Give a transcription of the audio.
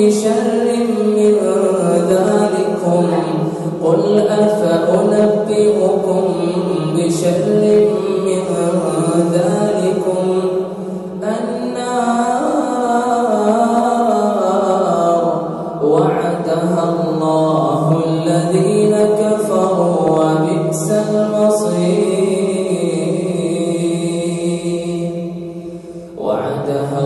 بشر من ذلكم. قل أفأنبئكم بشر من ذلكم؟ النار. وعدها الله الذين كفروا وبئس المصير. وعدها